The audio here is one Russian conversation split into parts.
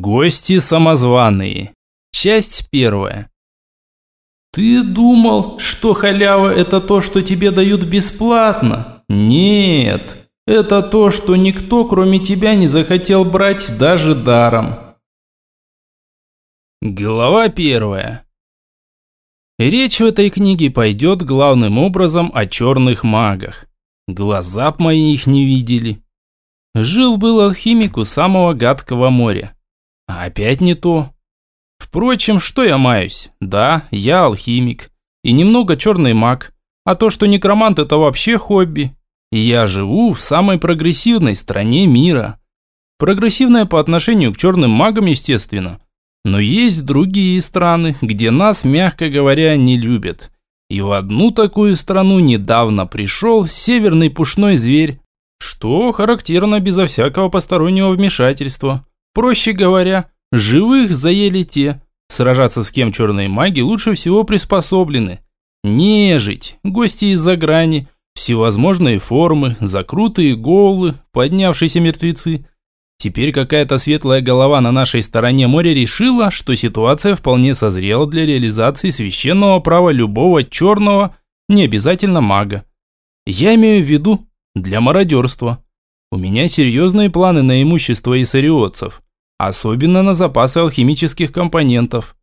Гости самозваные. Часть первая. Ты думал, что халява – это то, что тебе дают бесплатно? Нет, это то, что никто, кроме тебя, не захотел брать даже даром. Глава первая. Речь в этой книге пойдет главным образом о черных магах. Глаза б мои их не видели. Жил-был алхимик у самого гадкого моря. А опять не то. Впрочем, что я маюсь? Да, я алхимик. И немного черный маг. А то, что некромант это вообще хобби. Я живу в самой прогрессивной стране мира. Прогрессивная по отношению к черным магам, естественно. Но есть другие страны, где нас, мягко говоря, не любят. И в одну такую страну недавно пришел северный пушной зверь, что характерно безо всякого постороннего вмешательства. Проще говоря, живых заели те, сражаться с кем черные маги лучше всего приспособлены. Нежить, гости из-за грани, всевозможные формы, закрутые голы, поднявшиеся мертвецы. Теперь какая-то светлая голова на нашей стороне моря решила, что ситуация вполне созрела для реализации священного права любого черного, не обязательно мага. Я имею в виду для мародерства. У меня серьезные планы на имущество иссариотцев, особенно на запасы алхимических компонентов.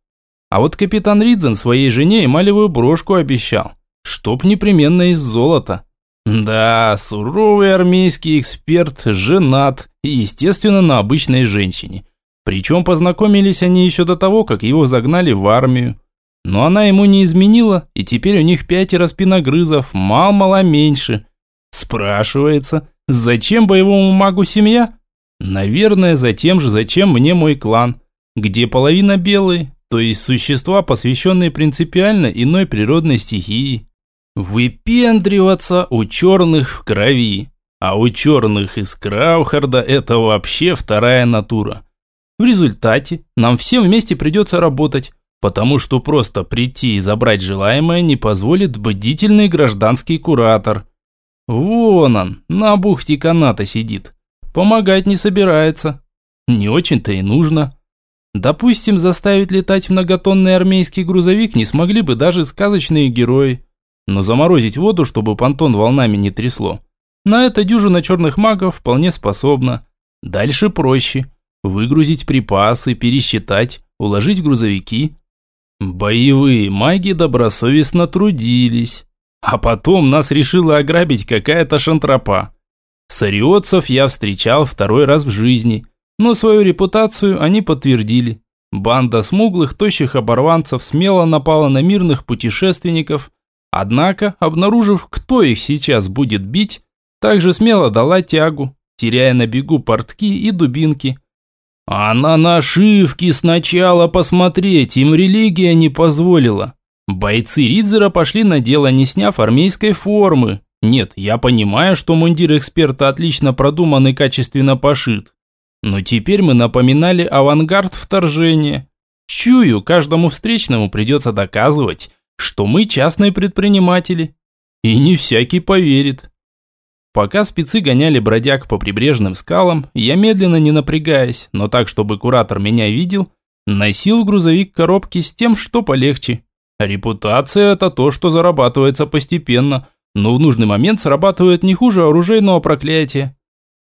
А вот капитан Ридзен своей жене эмалевую брошку обещал, чтоб непременно из золота. Да, суровый армейский эксперт, женат и, естественно, на обычной женщине. Причем познакомились они еще до того, как его загнали в армию. Но она ему не изменила, и теперь у них пятеро спиногрызов, мало-мало меньше. Спрашивается, зачем боевому магу семья? Наверное, за тем же, зачем мне мой клан, где половина белые, то есть существа, посвященные принципиально иной природной стихии. Выпендриваться у черных в крови, а у черных из Краухарда это вообще вторая натура. В результате нам всем вместе придется работать, потому что просто прийти и забрать желаемое не позволит бдительный гражданский куратор – Вон он, на бухте каната сидит. Помогать не собирается. Не очень-то и нужно. Допустим, заставить летать многотонный армейский грузовик не смогли бы даже сказочные герои. Но заморозить воду, чтобы понтон волнами не трясло. На это дюжина черных магов вполне способна. Дальше проще. Выгрузить припасы, пересчитать, уложить грузовики. Боевые маги добросовестно трудились. А потом нас решила ограбить какая-то шантропа. Сариотцев я встречал второй раз в жизни, но свою репутацию они подтвердили. Банда смуглых, тощих оборванцев смело напала на мирных путешественников, однако, обнаружив, кто их сейчас будет бить, также смело дала тягу, теряя на бегу портки и дубинки. А на нашивки сначала посмотреть им религия не позволила. Бойцы Ридзера пошли на дело, не сняв армейской формы. Нет, я понимаю, что мундир эксперта отлично продуман и качественно пошит. Но теперь мы напоминали авангард вторжения. Чую, каждому встречному придется доказывать, что мы частные предприниматели. И не всякий поверит. Пока спецы гоняли бродяг по прибрежным скалам, я медленно, не напрягаясь, но так, чтобы куратор меня видел, носил грузовик коробки с тем, что полегче. Репутация – это то, что зарабатывается постепенно, но в нужный момент срабатывает не хуже оружейного проклятия.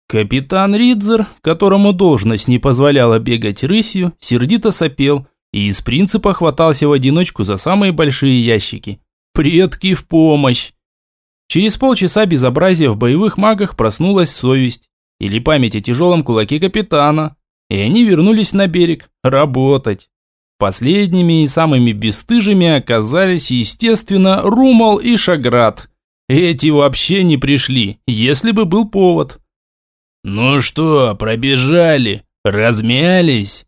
Капитан Ридзер, которому должность не позволяла бегать рысью, сердито сопел и из принципа хватался в одиночку за самые большие ящики. Предки в помощь! Через полчаса безобразия в боевых магах проснулась совесть или память о тяжелом кулаке капитана, и они вернулись на берег работать. Последними и самыми бесстыжими оказались, естественно, Румал и Шаград. Эти вообще не пришли, если бы был повод. «Ну что, пробежали? Размялись?»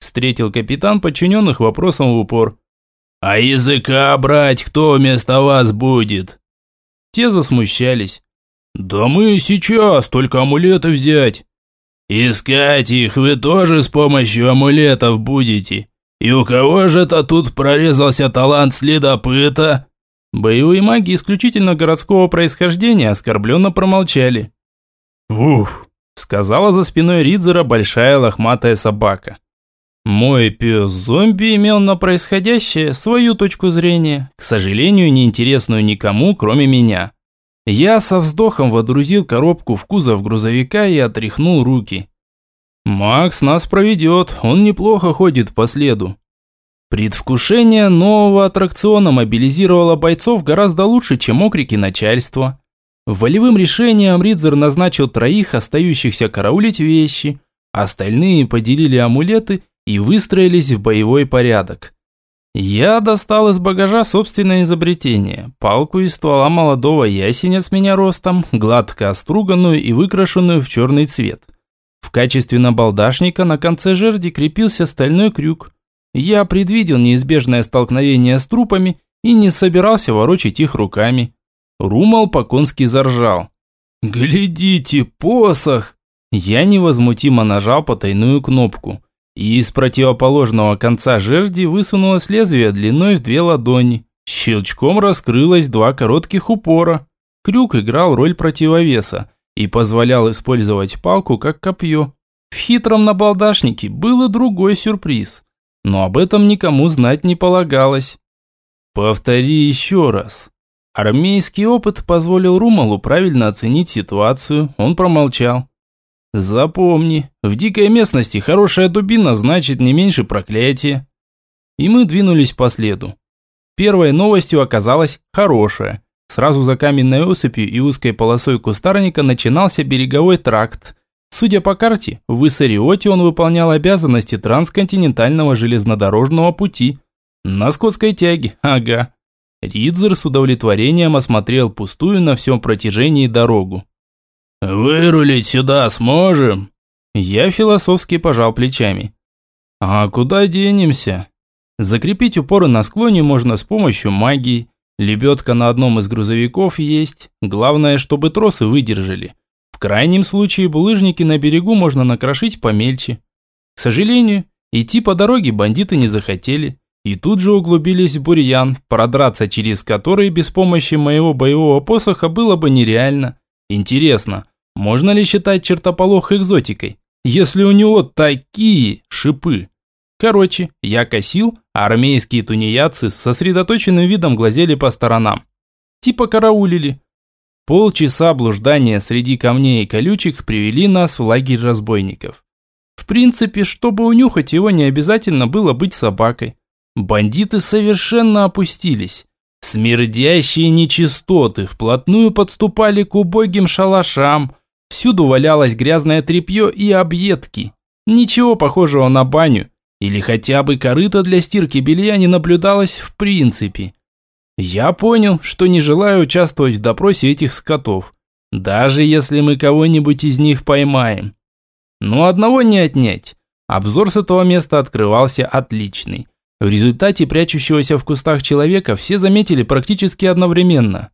Встретил капитан подчиненных вопросом в упор. «А языка брать кто вместо вас будет?» Те засмущались. «Да мы сейчас, только амулеты взять». «Искать их вы тоже с помощью амулетов будете. «И у кого же это тут прорезался талант следопыта?» Боевые маги исключительно городского происхождения оскорбленно промолчали. «Уф!» – сказала за спиной Ридзера большая лохматая собака. Мой пес-зомби имел на происходящее свою точку зрения, к сожалению, неинтересную никому, кроме меня. Я со вздохом водрузил коробку в кузов грузовика и отряхнул руки. «Макс нас проведет, он неплохо ходит по следу». Предвкушение нового аттракциона мобилизировало бойцов гораздо лучше, чем окрики начальства. Волевым решением Ридзер назначил троих остающихся караулить вещи, остальные поделили амулеты и выстроились в боевой порядок. Я достал из багажа собственное изобретение – палку из ствола молодого ясеня с меня ростом, гладко оструганную и выкрашенную в черный цвет. В качестве набалдашника на конце жерди крепился стальной крюк. Я предвидел неизбежное столкновение с трупами и не собирался ворочать их руками. Румал по-конски заржал. «Глядите, посох!» Я невозмутимо нажал потайную кнопку – и из противоположного конца жерди высунулось лезвие длиной в две ладони. Щелчком раскрылось два коротких упора. Крюк играл роль противовеса и позволял использовать палку как копье. В хитром набалдашнике был и другой сюрприз, но об этом никому знать не полагалось. Повтори еще раз. Армейский опыт позволил Румалу правильно оценить ситуацию, он промолчал. Запомни, в дикой местности хорошая дубина значит не меньше проклятия. И мы двинулись по следу. Первой новостью оказалась хорошая. Сразу за каменной осыпью и узкой полосой кустарника начинался береговой тракт. Судя по карте, в Иссариоте он выполнял обязанности трансконтинентального железнодорожного пути. На скотской тяге, ага. Ридзер с удовлетворением осмотрел пустую на всем протяжении дорогу. «Вырулить сюда сможем?» Я философски пожал плечами. «А куда денемся?» Закрепить упоры на склоне можно с помощью магии. Лебедка на одном из грузовиков есть. Главное, чтобы тросы выдержали. В крайнем случае булыжники на берегу можно накрошить помельче. К сожалению, идти по дороге бандиты не захотели. И тут же углубились в бурьян, продраться через который без помощи моего боевого посоха было бы нереально. Интересно, можно ли считать чертополох экзотикой, если у него такие шипы? Короче, я косил, а армейские тунеядцы с сосредоточенным видом глазели по сторонам. Типа караулили. Полчаса блуждания среди камней и колючек привели нас в лагерь разбойников. В принципе, чтобы унюхать его, не обязательно было быть собакой. Бандиты совершенно опустились. Смердящие нечистоты вплотную подступали к убогим шалашам, Всюду валялось грязное тряпье и объедки. Ничего похожего на баню или хотя бы корыто для стирки белья не наблюдалось в принципе. Я понял, что не желаю участвовать в допросе этих скотов, даже если мы кого-нибудь из них поймаем. Но одного не отнять. Обзор с этого места открывался отличный. В результате прячущегося в кустах человека все заметили практически одновременно.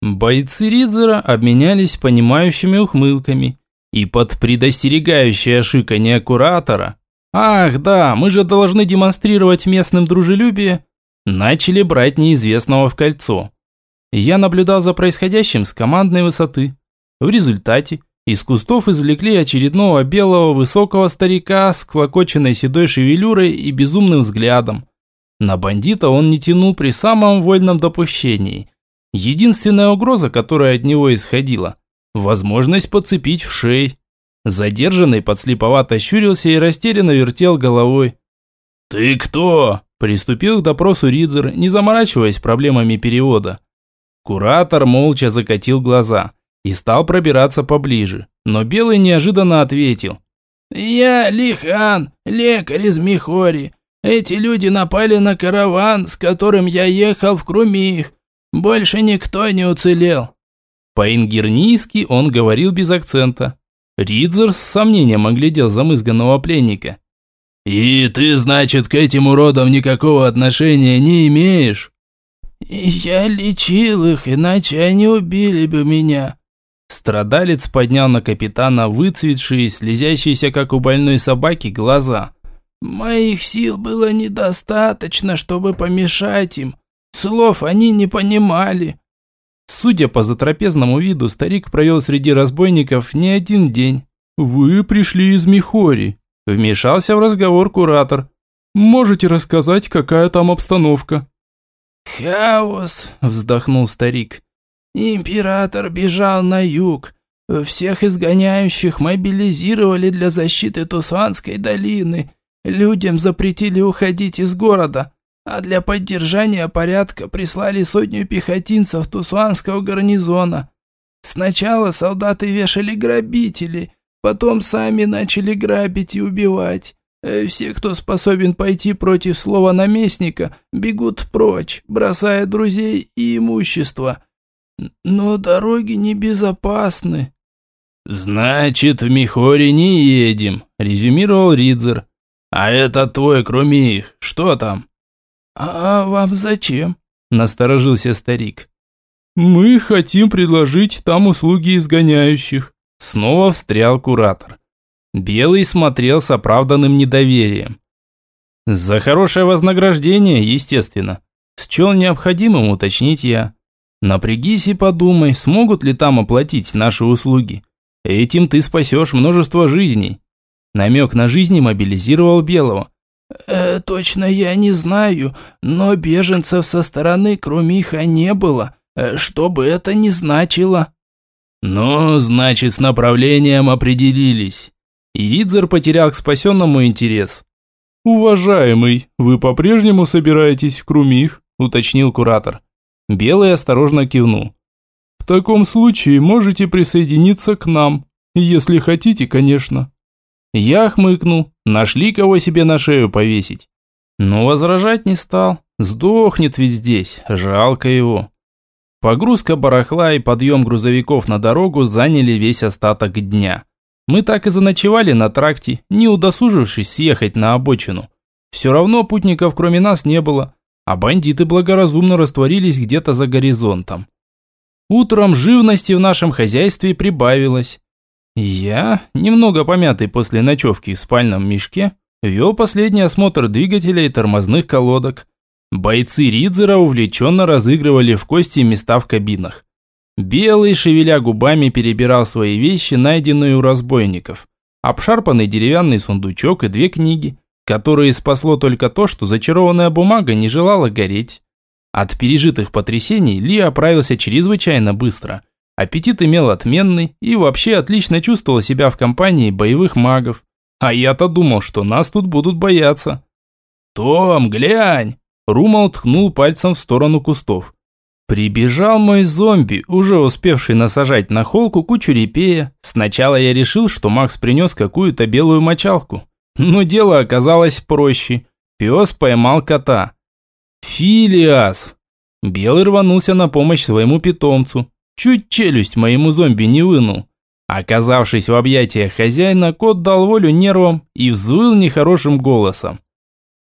Бойцы Ридзера обменялись понимающими ухмылками. И под предостерегающее шиканье куратора «Ах, да, мы же должны демонстрировать местным дружелюбие», начали брать неизвестного в кольцо. Я наблюдал за происходящим с командной высоты. В результате из кустов извлекли очередного белого высокого старика с клокоченной седой шевелюрой и безумным взглядом. На бандита он не тянул при самом вольном допущении – Единственная угроза, которая от него исходила – возможность подцепить в шеи. Задержанный подслеповато щурился и растерянно вертел головой. «Ты кто?» – приступил к допросу Ридзер, не заморачиваясь проблемами перевода. Куратор молча закатил глаза и стал пробираться поближе, но Белый неожиданно ответил. «Я Лихан, лекарь из Михори. Эти люди напали на караван, с которым я ехал в Крумих. Больше никто не уцелел. По-ингернийски он говорил без акцента. Ридзер с сомнением оглядел замызганного пленника. «И ты, значит, к этим уродам никакого отношения не имеешь?» «Я лечил их, иначе они убили бы меня». Страдалец поднял на капитана выцветшие, слезящиеся, как у больной собаки, глаза. «Моих сил было недостаточно, чтобы помешать им. Слов они не понимали. Судя по затрапезному виду, старик провел среди разбойников не один день. «Вы пришли из Михори». Вмешался в разговор куратор. Можете рассказать, какая там обстановка? «Хаос!» – вздохнул старик. «Император бежал на юг. Всех изгоняющих мобилизировали для защиты Тусанской долины. Людям запретили уходить из города, а для поддержания порядка прислали сотню пехотинцев Тусуанского гарнизона. Сначала солдаты вешали грабителей, потом сами начали грабить и убивать. Э, все, кто способен пойти против слова наместника, бегут прочь, бросая друзей и имущество. Но дороги небезопасны. «Значит, в Михоре не едем», – резюмировал Ридзер. «А это твой Крумиих, что там?» «А вам зачем?» – насторожился старик. «Мы хотим предложить там услуги изгоняющих», – снова встрял куратор. Белый смотрел с оправданным недоверием. За хорошее вознаграждение, естественно. Счел необходимым уточнить я. Напрягись и подумай, смогут ли там оплатить наши услуги. Этим ты спасешь множество жизней. Намек на жизни мобилизировал Белого. «Э, «Точно я не знаю, но беженцев со стороны Крумиха не было, э, что бы это ни значило». «Ну, значит, с направлением определились. И Ридзер потерял к спасенному интерес. «Уважаемый, вы по-прежнему собираетесь в Крумих?» – уточнил куратор. Белый осторожно кивнул. «В таком случае можете присоединиться к нам, если хотите, конечно». Я хмыкнул, нашли кого себе на шею повесить. Но возражать не стал, сдохнет ведь здесь, жалко его. Погрузка барахла и подъем грузовиков на дорогу заняли весь остаток дня. Мы так и заночевали на тракте, не удосужившись съехать на обочину. Все равно путников кроме нас не было, а бандиты благоразумно растворились где-то за горизонтом. Утром живности в нашем хозяйстве прибавилось. Я, немного помятый после ночевки в спальном мешке, вел последний осмотр двигателя и тормозных колодок. Бойцы Ридзера увлеченно разыгрывали в кости места в кабинах. Белый, шевеля губами, перебирал свои вещи, найденные у разбойников. Обшарпанный деревянный сундучок и две книги, которые спасло только то, что зачарованная бумага не желала гореть. От пережитых потрясений Ли оправился чрезвычайно быстро. Аппетит имел отменный и вообще отлично чувствовал себя в компании боевых магов. А я-то думал, что нас тут будут бояться. «Том, глянь!» Румал ткнул пальцем в сторону кустов. Прибежал мой зомби, уже успевший насажать на холку кучу репея. Сначала я решил, что Макс принес какую-то белую мочалку. Но дело оказалось проще. Пес поймал кота. Филиас! Белый рванулся на помощь своему питомцу. Чуть челюсть моему зомби не вынул. Оказавшись в объятиях хозяина, кот дал волю нервам и взвыл нехорошим голосом.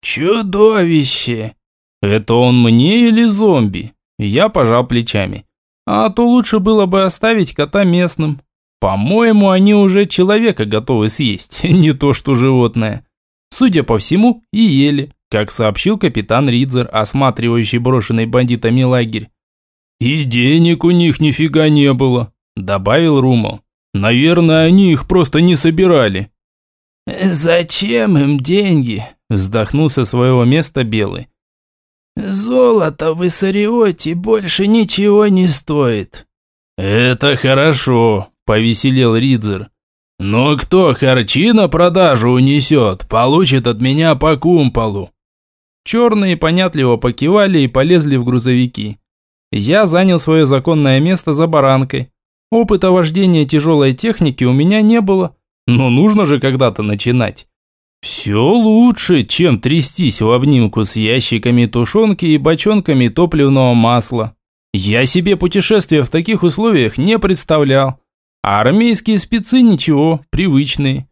«Чудовище!» «Это он мне или зомби?» Я пожал плечами. А то лучше было бы оставить кота местным. По-моему, они уже человека готовы съесть, не то что животное. Судя по всему, и ели, как сообщил капитан Ридзер, осматривающий брошенный бандитами лагерь. «И денег у них нифига не было», – добавил Румал. «Наверное, они их просто не собирали». «Зачем им деньги?» – вздохнул со своего места Белый. «Золото в Иссариоте больше ничего не стоит». «Это хорошо», – повеселел Ридзер. «Но кто харчи на продажу унесет, получит от меня по кумполу». Черные понятливо покивали и полезли в грузовики. Я занял свое законное место за баранкой. Опыта вождения тяжелой техники у меня не было, но нужно же когда-то начинать. Все лучше, чем трястись в обнимку с ящиками тушенки и бочонками топливного масла. Я себе путешествия в таких условиях не представлял. Армейские спецы ничего, привычные.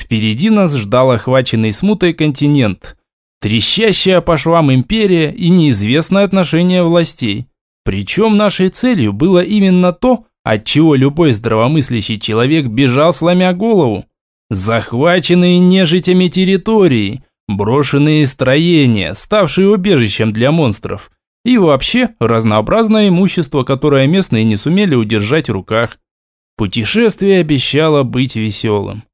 Впереди нас ждал охваченный смутой континент. Трещащая по швам империя и неизвестное отношение властей. Причем нашей целью было именно то, от чего любой здравомыслящий человек бежал сломя голову. Захваченные нежитями территории, брошенные строения, ставшие убежищем для монстров. И вообще разнообразное имущество, которое местные не сумели удержать в руках. Путешествие обещало быть веселым.